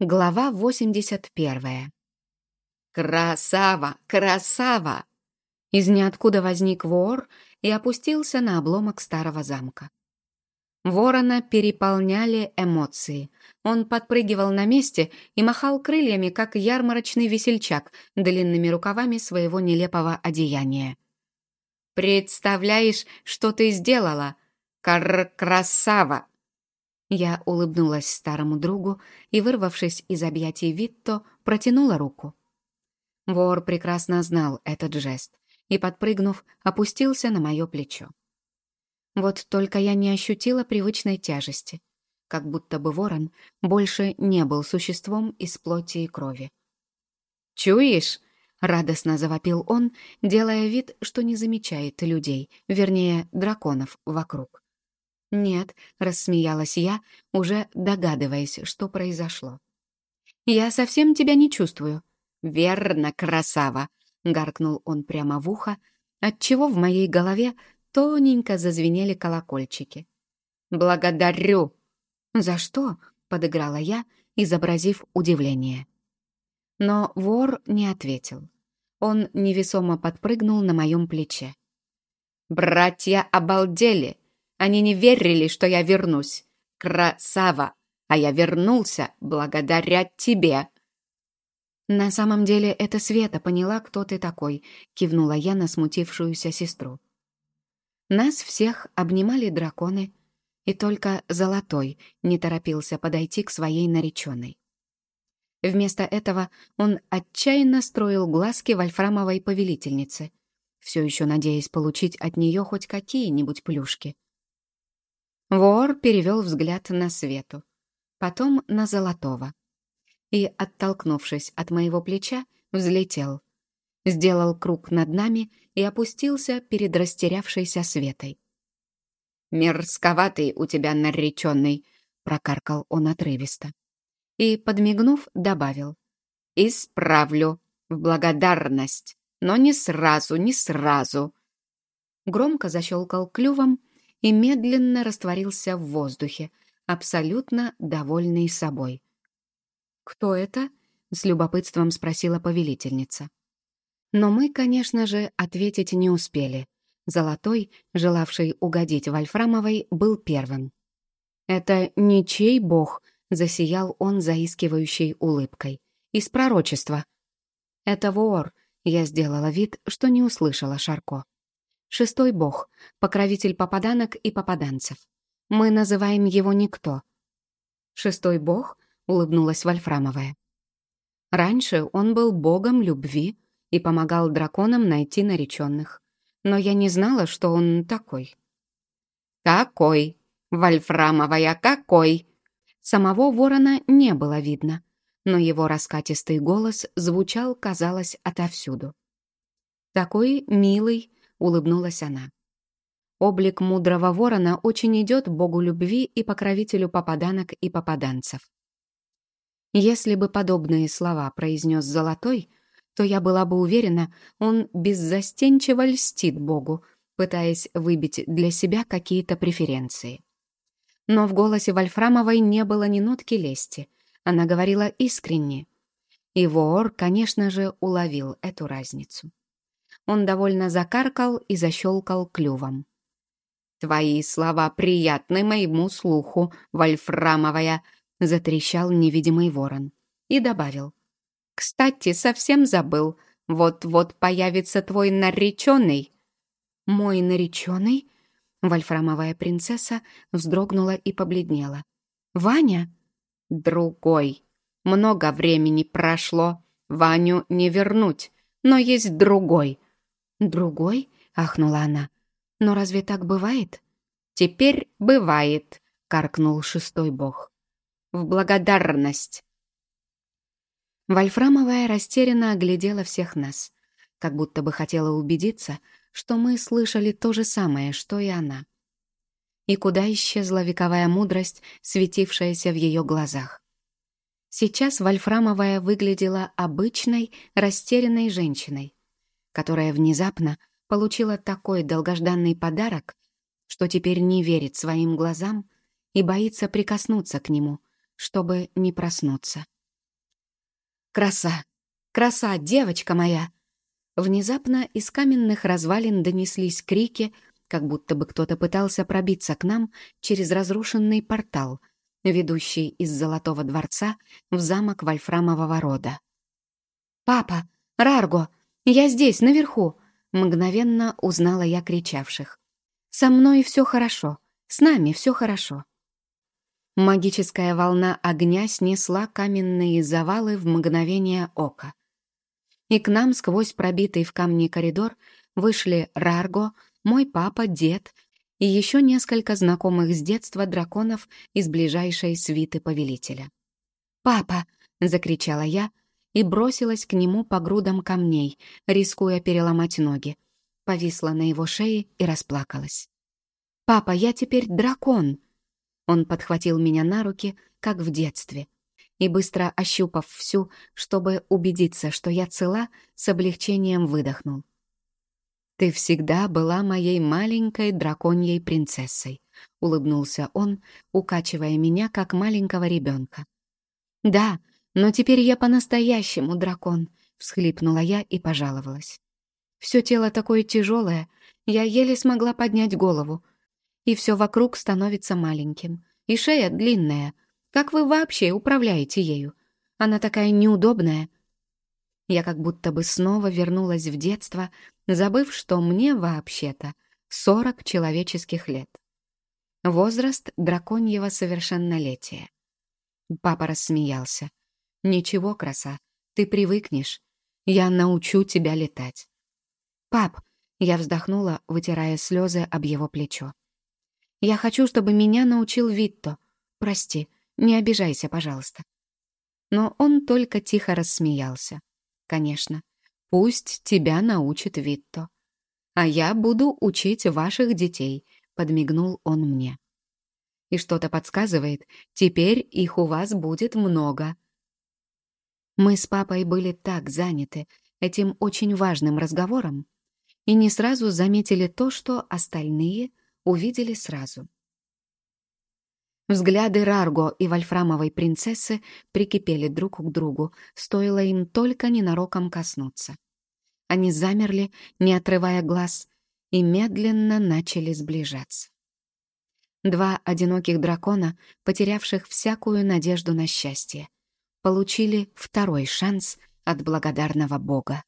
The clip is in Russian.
Глава 81. «Красава! Красава!» Из ниоткуда возник вор и опустился на обломок старого замка. Ворона переполняли эмоции. Он подпрыгивал на месте и махал крыльями, как ярмарочный весельчак, длинными рукавами своего нелепого одеяния. «Представляешь, что ты сделала? Кар-красава!» Я улыбнулась старому другу и, вырвавшись из объятий Витто, протянула руку. Вор прекрасно знал этот жест и, подпрыгнув, опустился на мое плечо. Вот только я не ощутила привычной тяжести, как будто бы ворон больше не был существом из плоти и крови. «Чуешь?» — радостно завопил он, делая вид, что не замечает людей, вернее, драконов вокруг. «Нет», — рассмеялась я, уже догадываясь, что произошло. «Я совсем тебя не чувствую». «Верно, красава!» — гаркнул он прямо в ухо, отчего в моей голове тоненько зазвенели колокольчики. «Благодарю!» «За что?» — подыграла я, изобразив удивление. Но вор не ответил. Он невесомо подпрыгнул на моем плече. «Братья обалдели!» Они не верили, что я вернусь. Красава! А я вернулся благодаря тебе!» «На самом деле это Света поняла, кто ты такой», — кивнула я на смутившуюся сестру. Нас всех обнимали драконы, и только Золотой не торопился подойти к своей нареченной. Вместо этого он отчаянно строил глазки вольфрамовой повелительнице, все еще надеясь получить от нее хоть какие-нибудь плюшки. Вор перевел взгляд на Свету, потом на Золотого. И, оттолкнувшись от моего плеча, взлетел. Сделал круг над нами и опустился перед растерявшейся Светой. «Мерзковатый у тебя нареченный», — прокаркал он отрывисто. И, подмигнув, добавил. «Исправлю, в благодарность, но не сразу, не сразу». Громко защелкал клювом, и медленно растворился в воздухе, абсолютно довольный собой. «Кто это?» — с любопытством спросила повелительница. Но мы, конечно же, ответить не успели. Золотой, желавший угодить Вольфрамовой, был первым. «Это ничей бог», — засиял он заискивающей улыбкой. «Из пророчества». «Это вор», — я сделала вид, что не услышала Шарко. Шестой бог, покровитель попаданок и попаданцев. Мы называем его никто. Шестой бог, улыбнулась Вольфрамовая. Раньше он был богом любви и помогал драконам найти нареченных. Но я не знала, что он такой. «Какой? Вольфрамовая, какой?» Самого ворона не было видно, но его раскатистый голос звучал, казалось, отовсюду. Такой милый, — улыбнулась она. Облик мудрого ворона очень идет богу любви и покровителю попаданок и попаданцев. Если бы подобные слова произнес Золотой, то я была бы уверена, он беззастенчиво льстит богу, пытаясь выбить для себя какие-то преференции. Но в голосе Вольфрамовой не было ни нотки лести. Она говорила искренне. И вор, конечно же, уловил эту разницу. Он довольно закаркал и защелкал клювом. «Твои слова приятны моему слуху, Вольфрамовая», — затрещал невидимый ворон. И добавил. «Кстати, совсем забыл. Вот-вот появится твой нареченный». «Мой нареченный?» Вольфрамовая принцесса вздрогнула и побледнела. «Ваня?» «Другой. Много времени прошло. Ваню не вернуть, но есть другой. «Другой?» — ахнула она. «Но разве так бывает?» «Теперь бывает», — каркнул шестой бог. «В благодарность». Вольфрамовая растерянно оглядела всех нас, как будто бы хотела убедиться, что мы слышали то же самое, что и она. И куда исчезла вековая мудрость, светившаяся в ее глазах? Сейчас Вольфрамовая выглядела обычной, растерянной женщиной, которая внезапно получила такой долгожданный подарок, что теперь не верит своим глазам и боится прикоснуться к нему, чтобы не проснуться. Краса! Краса, девочка моя!» Внезапно из каменных развалин донеслись крики, как будто бы кто-то пытался пробиться к нам через разрушенный портал, ведущий из Золотого дворца в замок Вольфрамового рода. «Папа! Рарго! Я здесь, наверху!» Мгновенно узнала я кричавших. «Со мной все хорошо. С нами все хорошо». Магическая волна огня снесла каменные завалы в мгновение ока. И к нам сквозь пробитый в камне коридор вышли Рарго, мой папа, дед и еще несколько знакомых с детства драконов из ближайшей свиты повелителя. «Папа!» — закричала я и бросилась к нему по грудам камней, рискуя переломать ноги. Повисла на его шее и расплакалась. «Папа, я теперь дракон!» Он подхватил меня на руки, как в детстве, и, быстро ощупав всю, чтобы убедиться, что я цела, с облегчением выдохнул. «Ты всегда была моей маленькой драконьей принцессой», — улыбнулся он, укачивая меня, как маленького ребенка. «Да, но теперь я по-настоящему дракон», — всхлипнула я и пожаловалась. Все тело такое тяжелое, я еле смогла поднять голову, и все вокруг становится маленьким, и шея длинная. Как вы вообще управляете ею? Она такая неудобная, я как будто бы снова вернулась в детство, забыв, что мне вообще-то сорок человеческих лет. Возраст драконьего совершеннолетия. Папа рассмеялся. «Ничего, краса, ты привыкнешь. Я научу тебя летать». «Пап», — я вздохнула, вытирая слезы об его плечо. «Я хочу, чтобы меня научил Витто. Прости, не обижайся, пожалуйста». Но он только тихо рассмеялся. Конечно, пусть тебя научит Витто. А я буду учить ваших детей, подмигнул он мне. И что-то подсказывает, теперь их у вас будет много. Мы с папой были так заняты этим очень важным разговором и не сразу заметили то, что остальные увидели сразу. Взгляды Рарго и Вольфрамовой принцессы прикипели друг к другу, стоило им только ненароком коснуться. Они замерли, не отрывая глаз, и медленно начали сближаться. Два одиноких дракона, потерявших всякую надежду на счастье, получили второй шанс от благодарного бога.